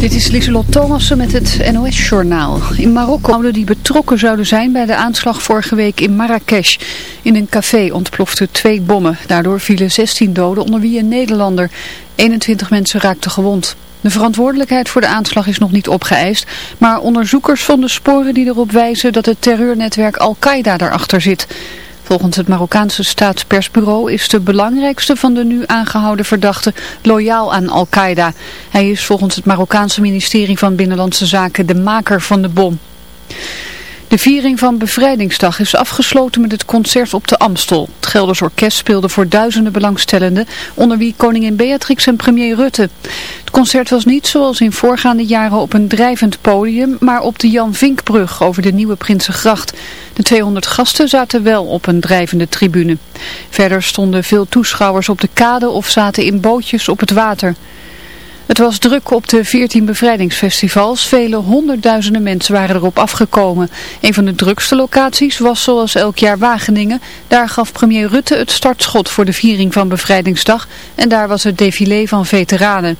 Dit is Lieselot Thomassen met het NOS-journaal. In Marokko houden die betrokken zouden zijn bij de aanslag vorige week in Marrakesh. In een café ontploften twee bommen. Daardoor vielen 16 doden, onder wie een Nederlander. 21 mensen raakten gewond. De verantwoordelijkheid voor de aanslag is nog niet opgeëist, maar onderzoekers vonden sporen die erop wijzen dat het terreurnetwerk Al-Qaeda daarachter zit. Volgens het Marokkaanse staatspersbureau is de belangrijkste van de nu aangehouden verdachten loyaal aan Al-Qaeda. Hij is volgens het Marokkaanse ministerie van Binnenlandse Zaken de maker van de bom. De viering van Bevrijdingsdag is afgesloten met het concert op de Amstel. Het Gelders Orkest speelde voor duizenden belangstellenden, onder wie koningin Beatrix en premier Rutte. Het concert was niet zoals in voorgaande jaren op een drijvend podium, maar op de Jan Vinkbrug over de Nieuwe Prinsengracht. De 200 gasten zaten wel op een drijvende tribune. Verder stonden veel toeschouwers op de kade of zaten in bootjes op het water. Het was druk op de 14 bevrijdingsfestivals. Vele honderdduizenden mensen waren erop afgekomen. Een van de drukste locaties was zoals elk jaar Wageningen. Daar gaf premier Rutte het startschot voor de viering van bevrijdingsdag. En daar was het défilé van veteranen.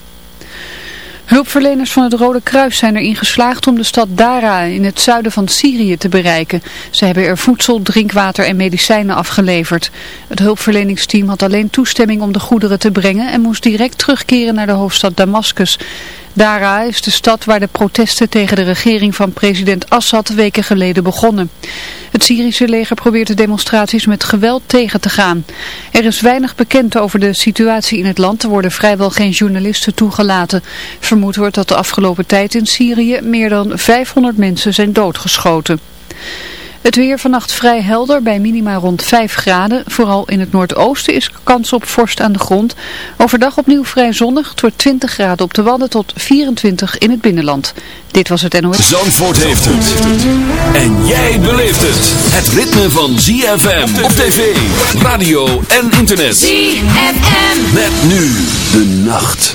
Hulpverleners van het Rode Kruis zijn erin geslaagd om de stad Dara in het zuiden van Syrië te bereiken. Ze hebben er voedsel, drinkwater en medicijnen afgeleverd. Het hulpverleningsteam had alleen toestemming om de goederen te brengen en moest direct terugkeren naar de hoofdstad Damascus. Dara is de stad waar de protesten tegen de regering van president Assad weken geleden begonnen. Het Syrische leger probeert de demonstraties met geweld tegen te gaan. Er is weinig bekend over de situatie in het land. Er worden vrijwel geen journalisten toegelaten. Vermoed wordt dat de afgelopen tijd in Syrië meer dan 500 mensen zijn doodgeschoten. Het weer vannacht vrij helder bij minima rond 5 graden. Vooral in het noordoosten is kans op vorst aan de grond. Overdag opnieuw vrij zonnig. Het wordt 20 graden op de Wadden tot 24 in het binnenland. Dit was het NOS. Zandvoort heeft het. En jij beleeft het. Het ritme van ZFM op tv, radio en internet. ZFM. Met nu de nacht.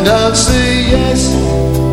and I'll say yes.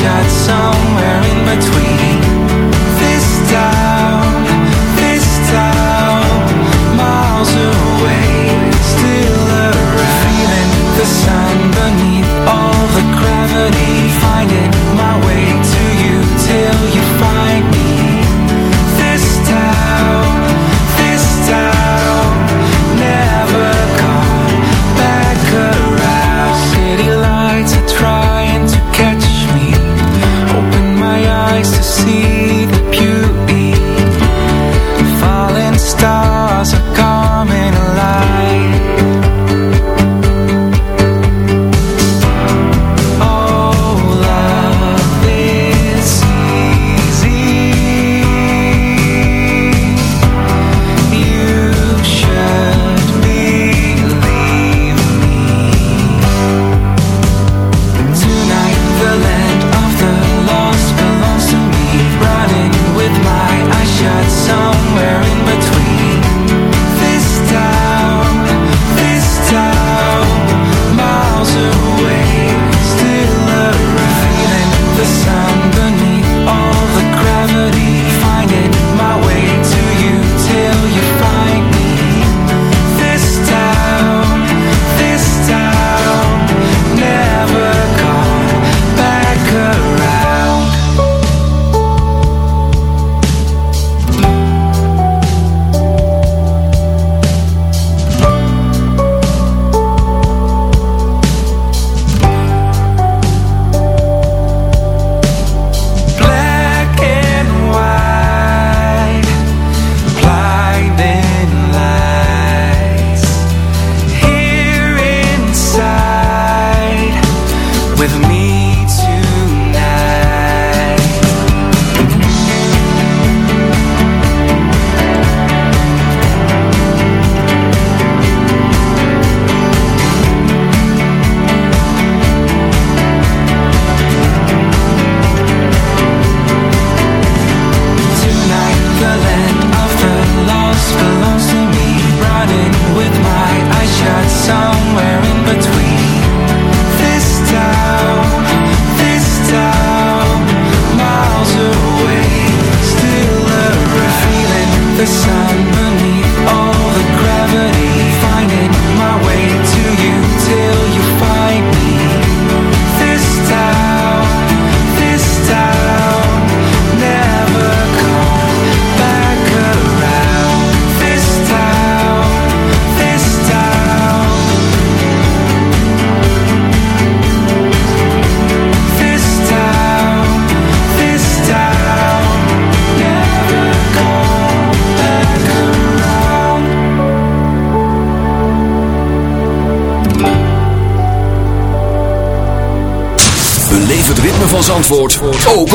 shot somewhere in between. This town, this town, miles away, still around. Feeling the sun beneath all the gravity.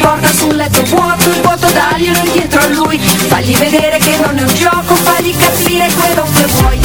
sporca sul letto vuoto Il vuoto daglielo indietro a lui. Fagli vedere che non è un gioco Fagli capire quello che vuoi.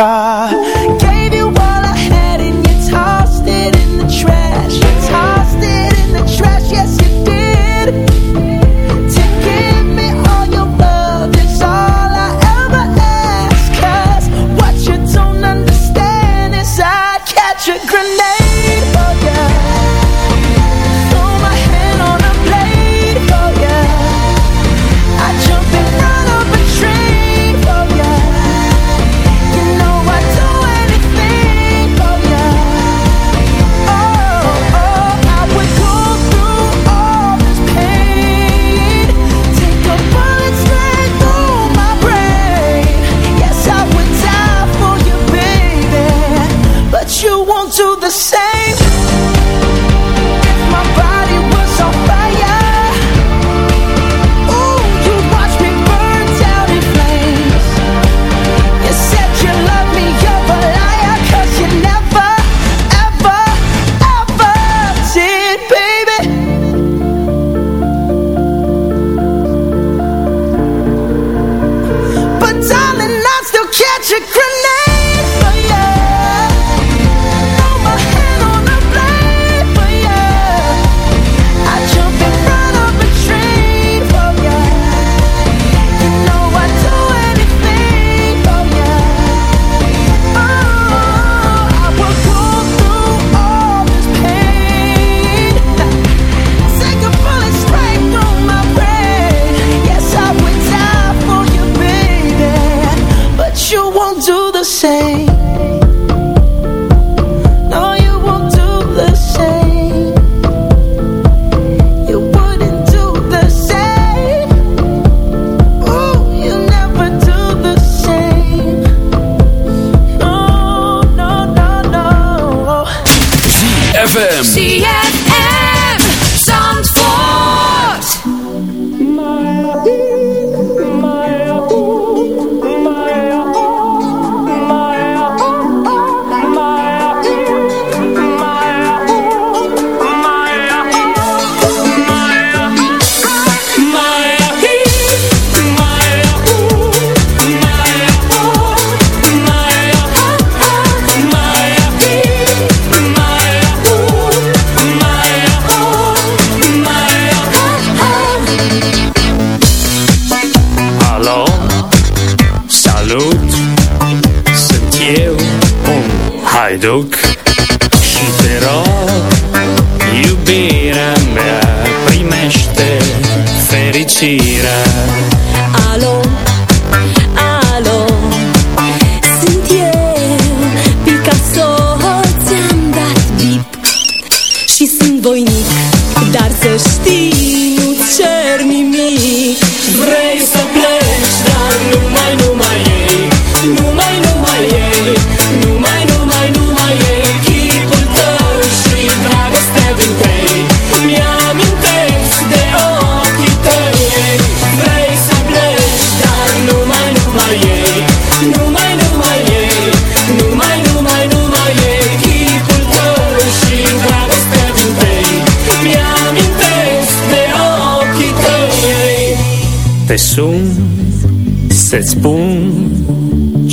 Ja... Iubirea mea primește fericirea. Alo,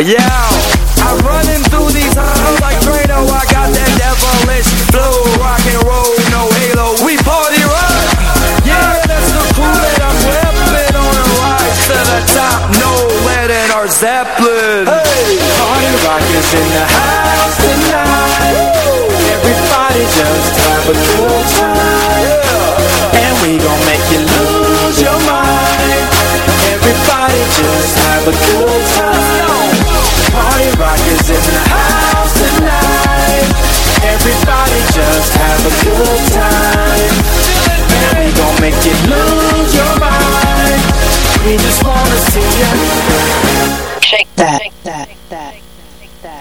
Yeah.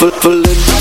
verliefd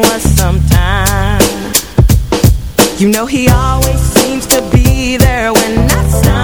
was sometime. You know he always seems to be there when I. Stop.